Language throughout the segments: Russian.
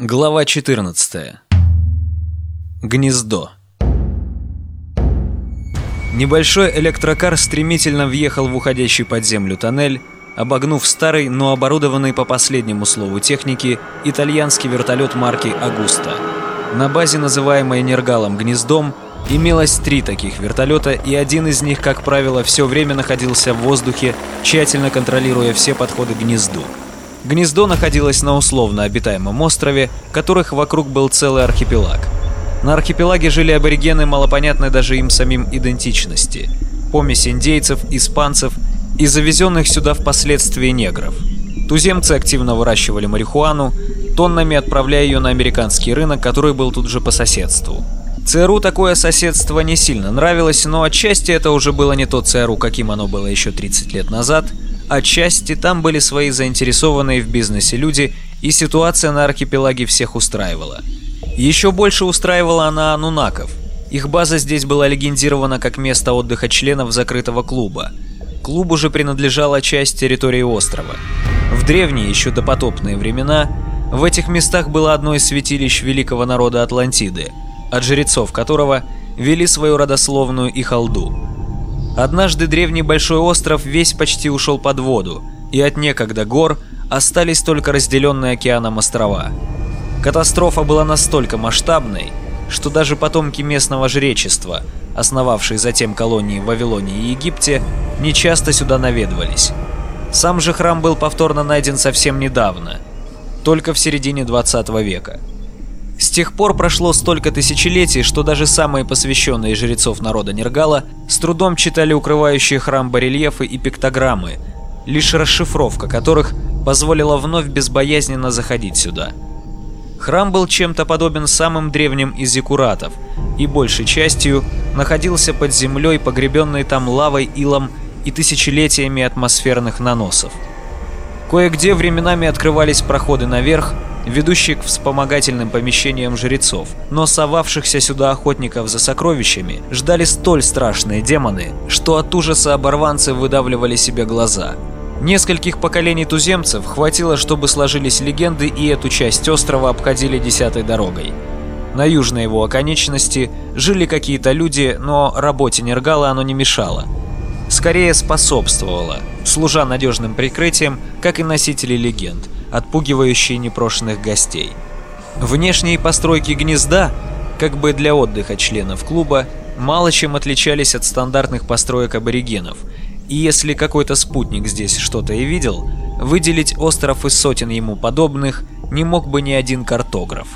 Глава 14. Гнездо. Небольшой электрокар стремительно въехал в уходящий под землю тоннель, обогнув старый, но оборудованный по последнему слову техники итальянский вертолет марки «Агуста». На базе, называемой Нергалом гнездом, имелось три таких вертолета, и один из них, как правило, все время находился в воздухе, тщательно контролируя все подходы к гнезду. Гнездо находилось на условно обитаемом острове, которых вокруг был целый архипелаг. На архипелаге жили аборигены малопонятной даже им самим идентичности. Помесь индейцев, испанцев и завезенных сюда впоследствии негров. Туземцы активно выращивали марихуану, тоннами отправляя ее на американский рынок, который был тут же по соседству. ЦРУ такое соседство не сильно нравилось, но отчасти это уже было не то ЦРУ, каким оно было еще 30 лет назад – Отчасти там были свои заинтересованные в бизнесе люди, и ситуация на архипелаге всех устраивала. Еще больше устраивала она анунаков. Их база здесь была легендирована как место отдыха членов закрытого клуба. Клубу же принадлежала часть территории острова. В древние, еще допотопные времена, в этих местах было одно из святилищ великого народа Атлантиды, от жрецов которого вели свою родословную и халду. Однажды древний большой остров весь почти ушел под воду, и от некогда гор остались только разделенные океаном острова. Катастрофа была настолько масштабной, что даже потомки местного жречества, основавшие затем колонии в Вавилоне и Египте, нечасто сюда наведывались. Сам же храм был повторно найден совсем недавно, только в середине 20 века. С тех пор прошло столько тысячелетий, что даже самые посвященные жрецов народа Нергала с трудом читали укрывающие храм барельефы и пиктограммы, лишь расшифровка которых позволила вновь безбоязненно заходить сюда. Храм был чем-то подобен самым древним из зиккуратов и большей частью находился под землей, погребенной там лавой, илом и тысячелетиями атмосферных наносов. Кое-где временами открывались проходы наверх, ведущие к вспомогательным помещениям жрецов, но совавшихся сюда охотников за сокровищами ждали столь страшные демоны, что от ужаса оборванцы выдавливали себе глаза. Нескольких поколений туземцев хватило, чтобы сложились легенды и эту часть острова обходили десятой дорогой. На южной его оконечности жили какие-то люди, но работе Нергала оно не мешало. Скорее способствовало, служа надежным прикрытием, как и носители легенд – отпугивающие непрошенных гостей. Внешние постройки гнезда, как бы для отдыха членов клуба, мало чем отличались от стандартных построек аборигенов, и если какой-то спутник здесь что-то и видел, выделить остров из сотен ему подобных не мог бы ни один картограф.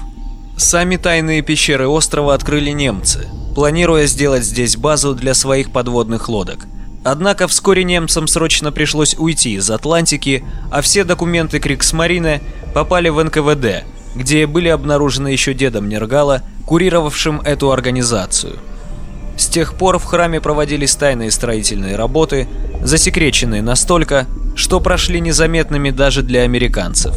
Сами тайные пещеры острова открыли немцы, планируя сделать здесь базу для своих подводных лодок – Однако вскоре немцам срочно пришлось уйти из Атлантики, а все документы Криксмарины попали в НКВД, где были обнаружены еще дедом Нергала, курировавшим эту организацию. С тех пор в храме проводились тайные строительные работы, засекреченные настолько, что прошли незаметными даже для американцев.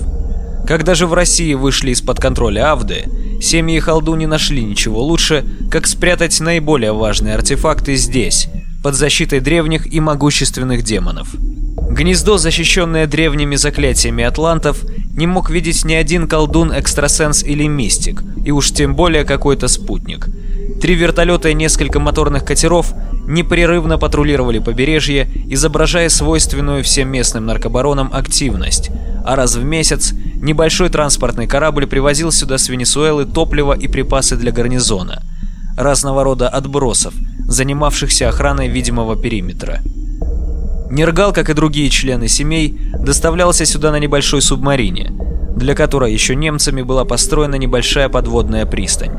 Когда же в России вышли из-под контроля Авды, семьи Халду не нашли ничего лучше, как спрятать наиболее важные артефакты здесь, под защитой древних и могущественных демонов. Гнездо, защищенное древними заклятиями атлантов, не мог видеть ни один колдун, экстрасенс или мистик, и уж тем более какой-то спутник. Три вертолета и несколько моторных катеров непрерывно патрулировали побережье, изображая свойственную всем местным наркобаронам активность, а раз в месяц небольшой транспортный корабль привозил сюда с Венесуэлы топливо и припасы для гарнизона, разного рода отбросов – занимавшихся охраной видимого периметра. Нергал, как и другие члены семей, доставлялся сюда на небольшой субмарине, для которой еще немцами была построена небольшая подводная пристань.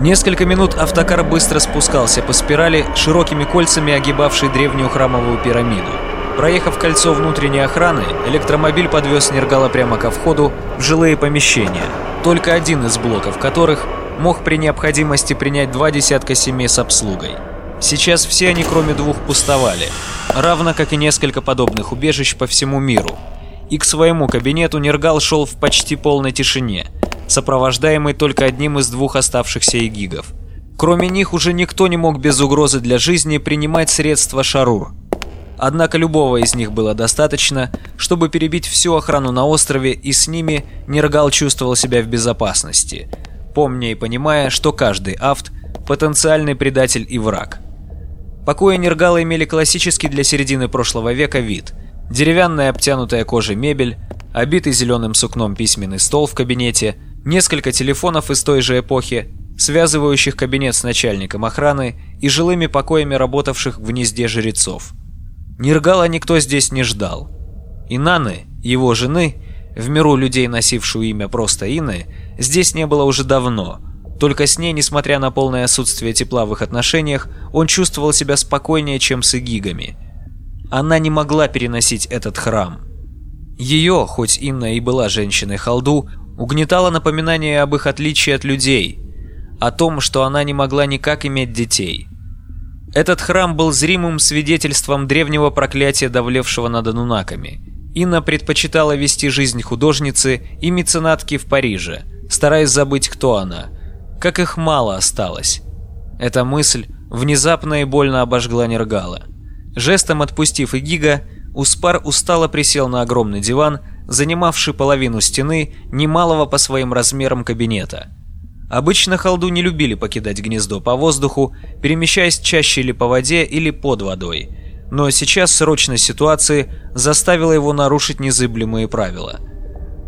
Несколько минут автокар быстро спускался по спирали, широкими кольцами огибавшей древнюю храмовую пирамиду. Проехав кольцо внутренней охраны, электромобиль подвез Нергала прямо ко входу в жилые помещения, только один из блоков которых мог при необходимости принять два десятка семей с обслугой. Сейчас все они, кроме двух, пустовали, равно как и несколько подобных убежищ по всему миру. И к своему кабинету Нергал шел в почти полной тишине, сопровождаемый только одним из двух оставшихся эгигов. Кроме них уже никто не мог без угрозы для жизни принимать средства Шарур. Однако любого из них было достаточно, чтобы перебить всю охрану на острове, и с ними Нергал чувствовал себя в безопасности, помня и понимая, что каждый авт – потенциальный предатель и враг. Покои Нергала имели классический для середины прошлого века вид – деревянная обтянутая кожей мебель, обитый зеленым сукном письменный стол в кабинете, несколько телефонов из той же эпохи, связывающих кабинет с начальником охраны и жилыми покоями работавших в гнезде жрецов. Ниргала никто здесь не ждал. Инаны, его жены, в миру людей, носившую имя просто Ины, здесь не было уже давно. Только с ней, несмотря на полное отсутствие тепла в их отношениях, он чувствовал себя спокойнее, чем с игигами. Она не могла переносить этот храм. Ее, хоть Инна и была женщиной-халду, угнетало напоминание об их отличии от людей, о том, что она не могла никак иметь детей. Этот храм был зримым свидетельством древнего проклятия, давлевшего над анунаками. Инна предпочитала вести жизнь художницы и меценатки в Париже, стараясь забыть, кто она. Как их мало осталось. Эта мысль внезапно и больно обожгла Нергала. Жестом отпустив Игига, Успар устало присел на огромный диван, занимавший половину стены немалого по своим размерам кабинета – Обычно холду не любили покидать гнездо по воздуху, перемещаясь чаще или по воде, или под водой. Но сейчас срочность ситуации заставила его нарушить незыблемые правила.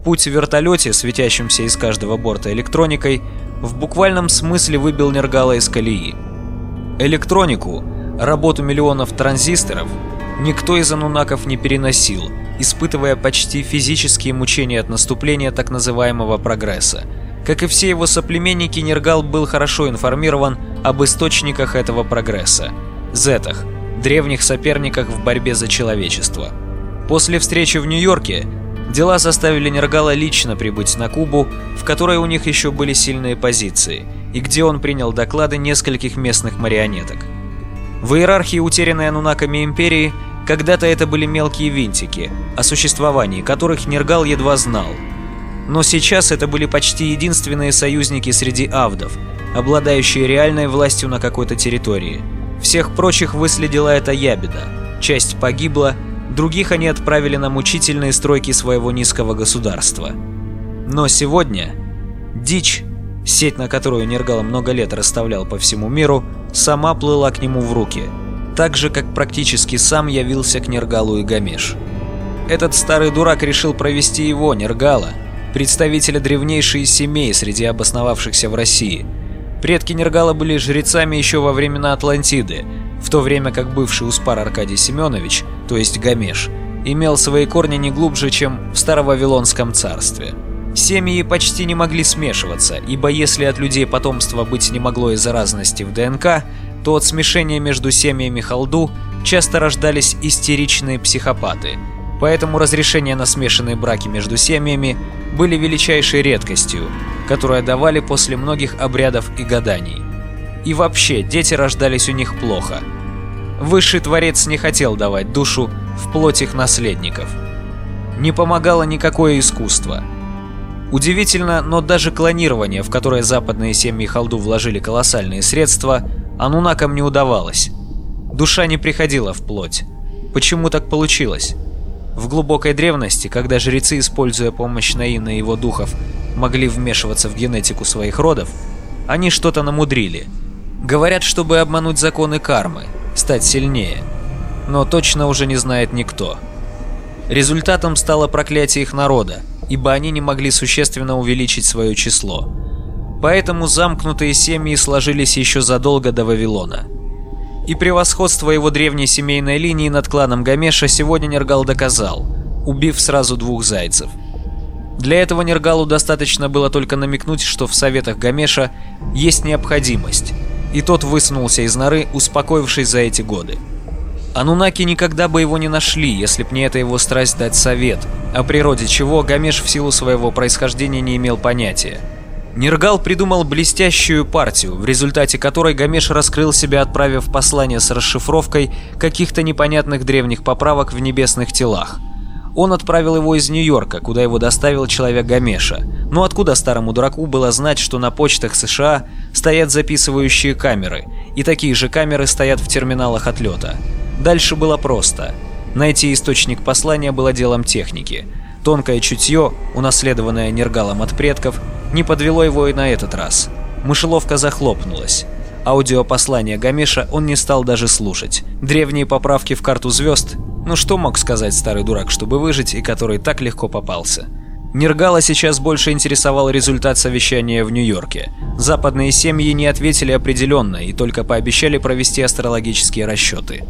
Путь в вертолете, светящемся из каждого борта электроникой, в буквальном смысле выбил Нергала из колеи. Электронику, работу миллионов транзисторов, никто из анунаков не переносил, испытывая почти физические мучения от наступления так называемого прогресса – как и все его соплеменники, Нергал был хорошо информирован об источниках этого прогресса – зетах, древних соперниках в борьбе за человечество. После встречи в Нью-Йорке дела заставили Нергала лично прибыть на Кубу, в которой у них еще были сильные позиции, и где он принял доклады нескольких местных марионеток. В иерархии утерянной анунаками империи когда-то это были мелкие винтики, о существовании которых Нергал едва знал – но сейчас это были почти единственные союзники среди авдов, обладающие реальной властью на какой-то территории. Всех прочих выследила эта ябеда. Часть погибла, других они отправили на мучительные стройки своего низкого государства. Но сегодня дичь, сеть на которую Нергал много лет расставлял по всему миру, сама плыла к нему в руки, так же, как практически сам явился к Нергалу и Гамеш. Этот старый дурак решил провести его, Нергала, представителя древнейшей семей среди обосновавшихся в России. Предки Нергала были жрецами еще во времена Атлантиды, в то время как бывший Успар Аркадий Семенович, то есть Гамеш, имел свои корни не глубже, чем в Старовавилонском царстве. Семьи почти не могли смешиваться, ибо если от людей потомства быть не могло из-за разности в ДНК, то от смешения между семьями Халду часто рождались истеричные психопаты – Поэтому разрешения на смешанные браки между семьями были величайшей редкостью, которую давали после многих обрядов и гаданий. И вообще, дети рождались у них плохо. Высший Творец не хотел давать душу в плоть их наследников. Не помогало никакое искусство. Удивительно, но даже клонирование, в которое западные семьи Халду вложили колоссальные средства, анунакам не удавалось. Душа не приходила в плоть. Почему так получилось? В глубокой древности, когда жрецы, используя помощь Наина и его духов, могли вмешиваться в генетику своих родов, они что-то намудрили. Говорят, чтобы обмануть законы кармы, стать сильнее. Но точно уже не знает никто. Результатом стало проклятие их народа, ибо они не могли существенно увеличить свое число. Поэтому замкнутые семьи сложились еще задолго до Вавилона – и превосходство его древней семейной линии над кланом Гамеша сегодня Нергал доказал, убив сразу двух зайцев. Для этого Нергалу достаточно было только намекнуть, что в советах Гамеша есть необходимость, и тот высунулся из норы, успокоившись за эти годы. Анунаки никогда бы его не нашли, если б не эта его страсть дать совет, о природе чего Гамеш в силу своего происхождения не имел понятия. Нергал придумал блестящую партию, в результате которой Гамеш раскрыл себя, отправив послание с расшифровкой каких-то непонятных древних поправок в небесных телах. Он отправил его из Нью-Йорка, куда его доставил человек Гамеша. Но откуда старому дураку было знать, что на почтах США стоят записывающие камеры, и такие же камеры стоят в терминалах отлета? Дальше было просто. Найти источник послания было делом техники. Тонкое чутье, унаследованное Нергалом от предков, не подвело его и на этот раз. Мышеловка захлопнулась. Аудиопослание Гамеша он не стал даже слушать. Древние поправки в карту звезд, ну что мог сказать старый дурак, чтобы выжить, и который так легко попался. Нергала сейчас больше интересовал результат совещания в Нью-Йорке. Западные семьи не ответили определенно и только пообещали провести астрологические расчеты.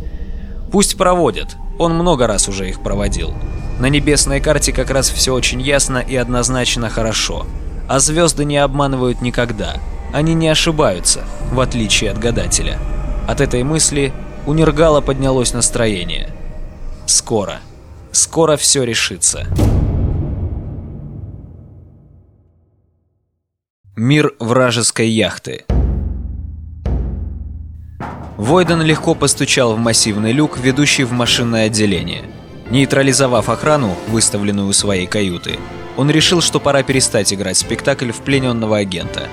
Пусть проводят, он много раз уже их проводил. На небесной карте как раз все очень ясно и однозначно хорошо. А звезды не обманывают никогда. Они не ошибаются, в отличие от гадателя. От этой мысли у Нергала поднялось настроение. Скоро. Скоро все решится. Мир вражеской яхты. Войден легко постучал в массивный люк, ведущий в машинное отделение. Нейтрализовав охрану, выставленную у своей каюты, он решил, что пора перестать играть спектакль в плененного агента.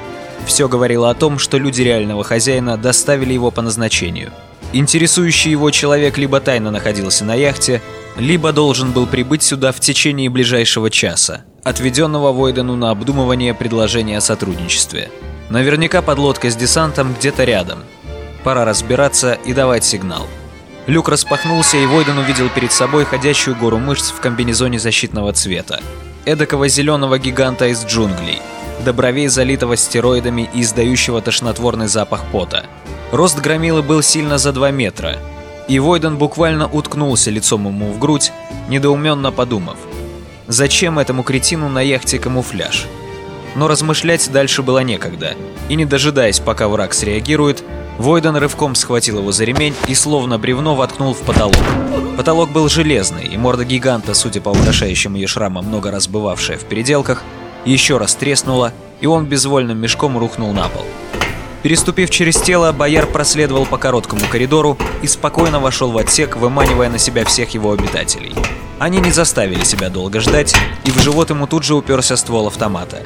Все говорило о том, что люди реального хозяина доставили его по назначению. Интересующий его человек либо тайно находился на яхте, либо должен был прибыть сюда в течение ближайшего часа, отведенного Войдену на обдумывание предложения о сотрудничестве. Наверняка подлодка с десантом где-то рядом. Пора разбираться и давать сигнал. Люк распахнулся, и Войден увидел перед собой ходящую гору мышц в комбинезоне защитного цвета. Эдакого зеленого гиганта из джунглей, до бровей залитого стероидами и издающего тошнотворный запах пота. Рост громилы был сильно за 2 метра, и Войден буквально уткнулся лицом ему в грудь, недоуменно подумав, зачем этому кретину на яхте камуфляж? Но размышлять дальше было некогда, и не дожидаясь, пока враг среагирует, Войден рывком схватил его за ремень и словно бревно воткнул в потолок. Потолок был железный, и морда гиганта, судя по украшающим ее шрамам, много раз бывавшая в переделках, еще раз треснула, и он безвольным мешком рухнул на пол. Переступив через тело, бояр проследовал по короткому коридору и спокойно вошел в отсек, выманивая на себя всех его обитателей. Они не заставили себя долго ждать, и в живот ему тут же уперся ствол автомата.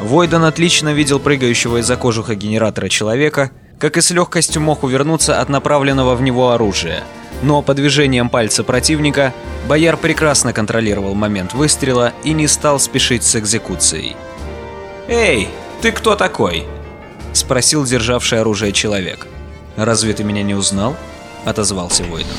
Войден отлично видел прыгающего из-за кожуха генератора человека, как и с легкостью мог увернуться от направленного в него оружия. Но по движениям пальца противника бояр прекрасно контролировал момент выстрела и не стал спешить с экзекуцией. «Эй, ты кто такой?» — спросил державший оружие человек. «Разве ты меня не узнал?» — отозвался Войден.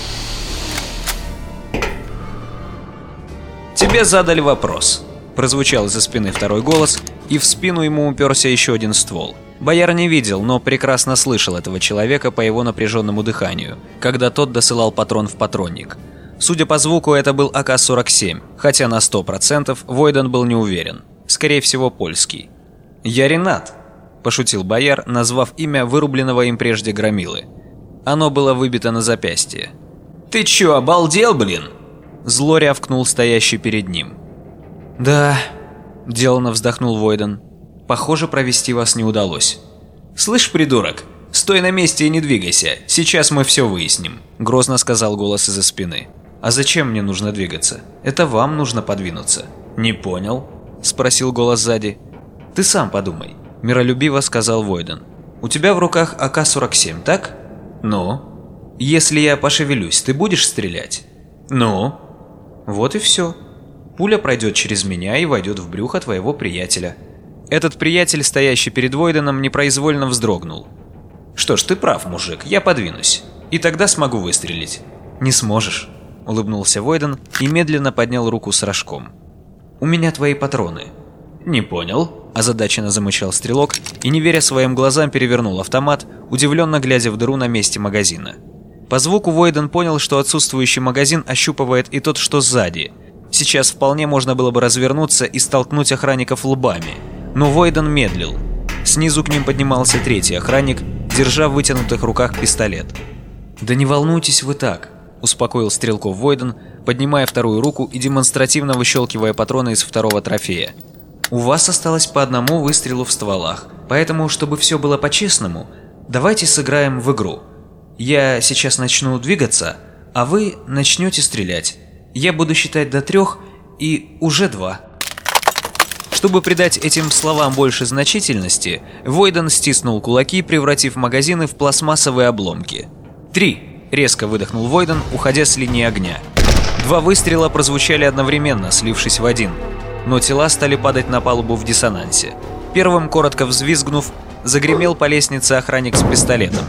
«Тебе задали вопрос», — прозвучал из-за спины второй голос, и в спину ему уперся еще один ствол. Бояр не видел, но прекрасно слышал этого человека по его напряженному дыханию, когда тот досылал патрон в патронник. Судя по звуку, это был АК-47, хотя на 100% Войден был не уверен. Скорее всего, польский. «Я Ренат», – пошутил бояр, назвав имя вырубленного им прежде громилы. Оно было выбито на запястье. «Ты чё, обалдел, блин?» Зло рявкнул стоящий перед ним. «Да», – деланно вздохнул Войден. «Похоже, провести вас не удалось». «Слышь, придурок, стой на месте и не двигайся, сейчас мы все выясним», – грозно сказал голос из-за спины. «А зачем мне нужно двигаться? Это вам нужно подвинуться». «Не понял?» – спросил голос сзади. «Ты сам подумай», – миролюбиво сказал Войден. «У тебя в руках АК-47, так?» «Ну?» «Если я пошевелюсь, ты будешь стрелять?» «Ну?» Вот и все. Пуля пройдет через меня и войдет в брюхо твоего приятеля. Этот приятель, стоящий перед Войденом, непроизвольно вздрогнул. Что ж, ты прав, мужик, я подвинусь. И тогда смогу выстрелить. Не сможешь, улыбнулся Войден и медленно поднял руку с рожком. У меня твои патроны. Не понял, озадаченно замычал стрелок и, не веря своим глазам, перевернул автомат, удивленно глядя в дыру на месте магазина. По звуку Войден понял, что отсутствующий магазин ощупывает и тот, что сзади. Сейчас вполне можно было бы развернуться и столкнуть охранников лбами. Но Войден медлил. Снизу к ним поднимался третий охранник, держа в вытянутых руках пистолет. «Да не волнуйтесь вы так», – успокоил стрелков Войден, поднимая вторую руку и демонстративно выщелкивая патроны из второго трофея. «У вас осталось по одному выстрелу в стволах, поэтому, чтобы все было по-честному, давайте сыграем в игру». Я сейчас начну двигаться, а вы начнете стрелять. Я буду считать до трех и уже два. Чтобы придать этим словам больше значительности, Войден стиснул кулаки, превратив магазины в пластмассовые обломки. Три. Резко выдохнул Войден, уходя с линии огня. Два выстрела прозвучали одновременно, слившись в один, но тела стали падать на палубу в диссонансе. Первым, коротко взвизгнув, загремел по лестнице охранник с пистолетом.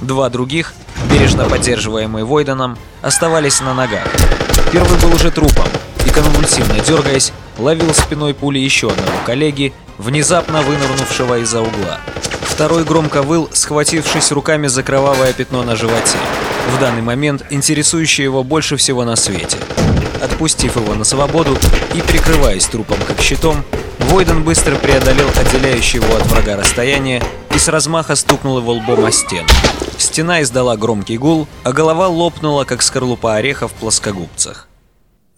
Два других, бережно поддерживаемые Войденом, оставались на ногах. Первый был уже трупом и, конвульсивно дергаясь, ловил спиной пули еще одного коллеги, внезапно вынырнувшего из-за угла. Второй громко выл, схватившись руками за кровавое пятно на животе. В данный момент интересующее его больше всего на свете. Отпустив его на свободу и прикрываясь трупом как щитом, Войден быстро преодолел отделяющее его от врага расстояние и с размаха стукнул его лбом о стену. Стена издала громкий гул, а голова лопнула, как скорлупа ореха в плоскогубцах.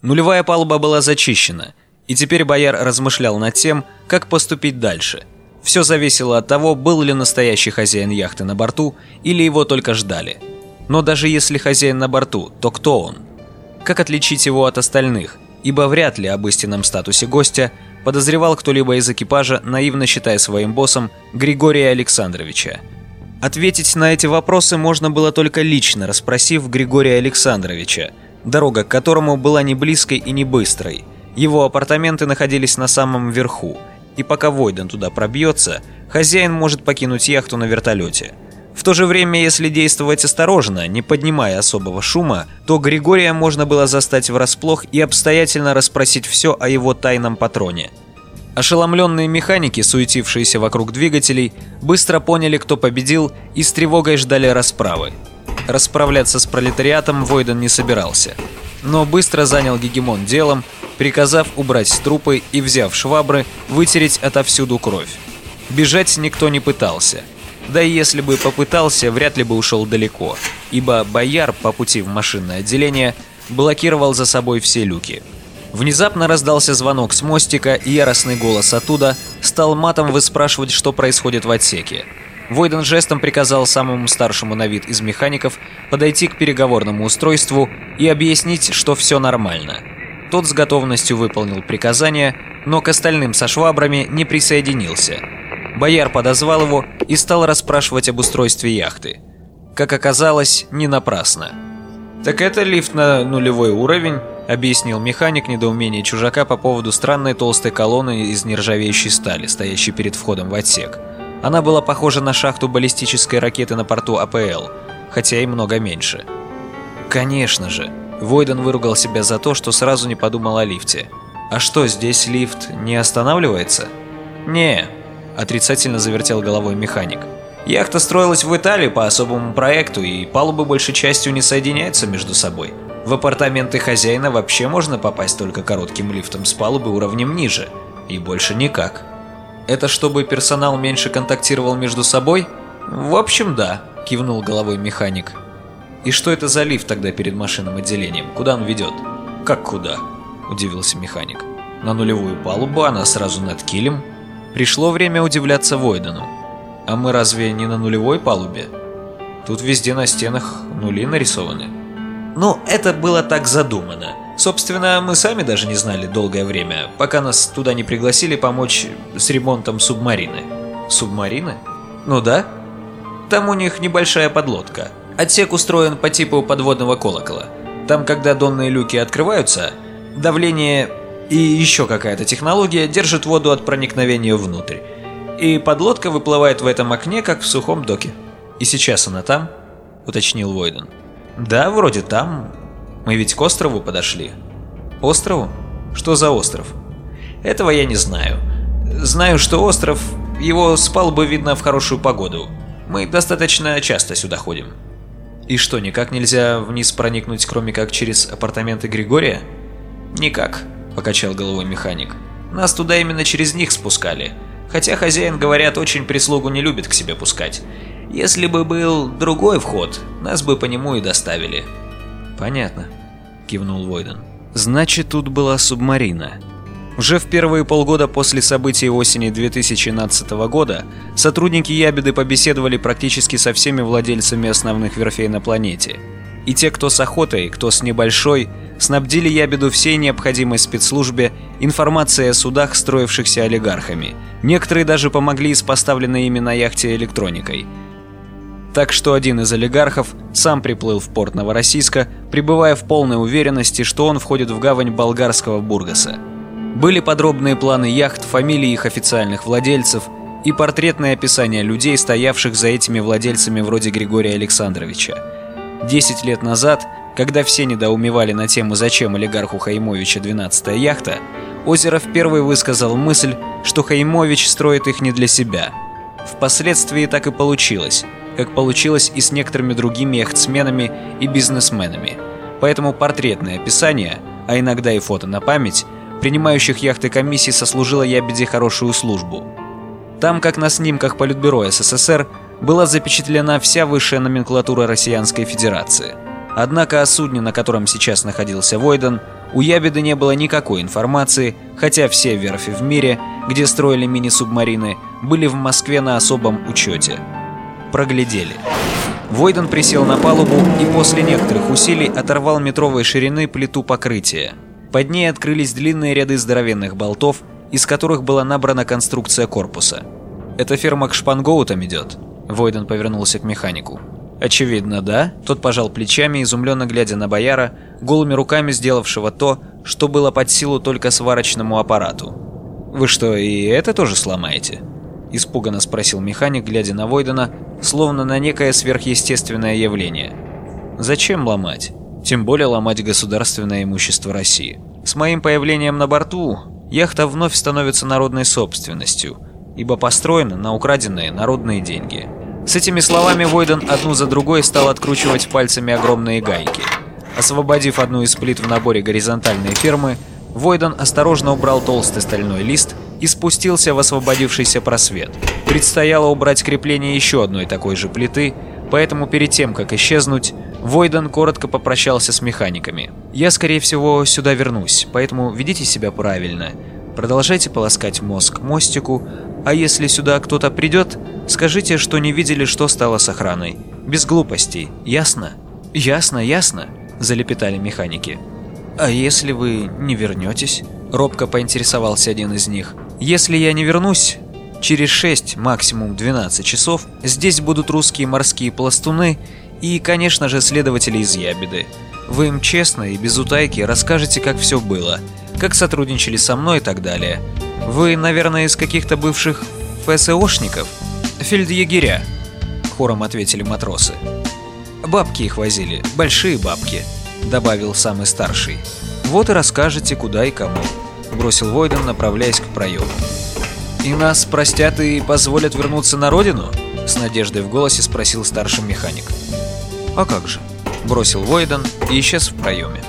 Нулевая палуба была зачищена, и теперь бояр размышлял над тем, как поступить дальше. Все зависело от того, был ли настоящий хозяин яхты на борту, или его только ждали. Но даже если хозяин на борту, то кто он? Как отличить его от остальных? Ибо вряд ли об истинном статусе гостя подозревал кто-либо из экипажа, наивно считая своим боссом Григория Александровича. Ответить на эти вопросы можно было только лично, расспросив Григория Александровича, дорога к которому была не близкой и не быстрой. Его апартаменты находились на самом верху, и пока Войден туда пробьется, хозяин может покинуть яхту на вертолете. В то же время, если действовать осторожно, не поднимая особого шума, то Григория можно было застать врасплох и обстоятельно расспросить все о его тайном патроне. Ошеломленные механики, суетившиеся вокруг двигателей, быстро поняли, кто победил, и с тревогой ждали расправы. Расправляться с пролетариатом Войден не собирался, но быстро занял гегемон делом, приказав убрать трупы и, взяв швабры, вытереть отовсюду кровь. Бежать никто не пытался – да и если бы попытался, вряд ли бы ушел далеко, ибо бояр по пути в машинное отделение блокировал за собой все люки. Внезапно раздался звонок с мостика, и яростный голос оттуда стал матом выспрашивать, что происходит в отсеке. Войден жестом приказал самому старшему на вид из механиков подойти к переговорному устройству и объяснить, что все нормально. Тот с готовностью выполнил приказание, но к остальным со швабрами не присоединился – Бояр подозвал его и стал расспрашивать об устройстве яхты. Как оказалось, не напрасно. «Так это лифт на нулевой уровень», — объяснил механик недоумение чужака по поводу странной толстой колонны из нержавеющей стали, стоящей перед входом в отсек. Она была похожа на шахту баллистической ракеты на порту АПЛ, хотя и много меньше. Конечно же, Войден выругал себя за то, что сразу не подумал о лифте. А что, здесь лифт не останавливается? Не, Отрицательно завертел головой механик. Яхта строилась в Италии по особому проекту, и палубы большей частью не соединяются между собой. В апартаменты хозяина вообще можно попасть только коротким лифтом с палубы уровнем ниже, и больше никак. Это чтобы персонал меньше контактировал между собой? В общем, да, кивнул головой механик. И что это за лифт тогда перед машинным отделением? Куда он ведет? Как куда? Удивился механик. На нулевую палубу, она сразу над килем, Пришло время удивляться Войдену. А мы разве не на нулевой палубе? Тут везде на стенах нули нарисованы. Ну, это было так задумано. Собственно, мы сами даже не знали долгое время, пока нас туда не пригласили помочь с ремонтом субмарины. Субмарины? Ну да. Там у них небольшая подлодка. Отсек устроен по типу подводного колокола. Там, когда донные люки открываются, давление и еще какая-то технология держит воду от проникновения внутрь. И подлодка выплывает в этом окне, как в сухом доке. И сейчас она там? Уточнил Войден. Да, вроде там. Мы ведь к острову подошли. Острову? Что за остров? Этого я не знаю. Знаю, что остров, его с палубы видно в хорошую погоду. Мы достаточно часто сюда ходим. И что, никак нельзя вниз проникнуть, кроме как через апартаменты Григория? Никак. — покачал головой механик. «Нас туда именно через них спускали. Хотя хозяин, говорят, очень прислугу не любит к себе пускать. Если бы был другой вход, нас бы по нему и доставили». «Понятно», — кивнул Войден. «Значит, тут была субмарина». Уже в первые полгода после событий осени 2012 года сотрудники Ябеды побеседовали практически со всеми владельцами основных верфей на планете. И те, кто с охотой, кто с небольшой, снабдили Ябеду всей необходимой спецслужбе информацией о судах, строившихся олигархами. Некоторые даже помогли с поставленной ими на яхте электроникой. Так что один из олигархов сам приплыл в порт Новороссийска, пребывая в полной уверенности, что он входит в гавань болгарского Бургаса. Были подробные планы яхт, фамилии их официальных владельцев и портретное описание людей, стоявших за этими владельцами вроде Григория Александровича. Десять лет назад, когда все недоумевали на тему «Зачем олигарху Хаймовича 12-я яхта?», Озеров первый высказал мысль, что Хаймович строит их не для себя. Впоследствии так и получилось, как получилось и с некоторыми другими яхтсменами и бизнесменами. Поэтому портретное описание, а иногда и фото на память, принимающих яхты комиссии сослужило Ябеде хорошую службу. Там, как на снимках Политбюро СССР, была запечатлена вся высшая номенклатура Россиянской Федерации. Однако о судне, на котором сейчас находился Войден, у Ябеды не было никакой информации, хотя все верфи в мире, где строили мини-субмарины, были в Москве на особом учете. Проглядели. Войден присел на палубу и после некоторых усилий оторвал метровой ширины плиту покрытия. Под ней открылись длинные ряды здоровенных болтов, из которых была набрана конструкция корпуса. «Эта фирма к шпангоутам идет?» Войден повернулся к механику. «Очевидно, да?» Тот пожал плечами, изумленно глядя на бояра, голыми руками сделавшего то, что было под силу только сварочному аппарату. «Вы что, и это тоже сломаете?» Испуганно спросил механик, глядя на Войдена, словно на некое сверхъестественное явление. «Зачем ломать? Тем более ломать государственное имущество России. С моим появлением на борту яхта вновь становится народной собственностью, ибо построена на украденные народные деньги». С этими словами Войден одну за другой стал откручивать пальцами огромные гайки. Освободив одну из плит в наборе горизонтальной фермы, Войден осторожно убрал толстый стальной лист и спустился в освободившийся просвет. Предстояло убрать крепление еще одной такой же плиты, поэтому перед тем, как исчезнуть, Войден коротко попрощался с механиками. «Я, скорее всего, сюда вернусь, поэтому ведите себя правильно. Продолжайте полоскать мозг мостику, а если сюда кто-то придет, скажите, что не видели, что стало с охраной. Без глупостей, ясно? Ясно, ясно, залепетали механики. А если вы не вернетесь? Робко поинтересовался один из них. Если я не вернусь, через 6, максимум 12 часов здесь будут русские морские пластуны и, конечно же, следователи из Ябеды. Вы им честно и без утайки расскажете, как все было, как сотрудничали со мной и так далее. Вы, наверное, из каких-то бывших ФСОшников? Фельдъегеря, хором ответили матросы. Бабки их возили, большие бабки, добавил самый старший. Вот и расскажете, куда и кому, бросил Войден, направляясь к проему. И нас простят и позволят вернуться на родину? С надеждой в голосе спросил старший механик. А как же? Бросил Войден и исчез в проеме.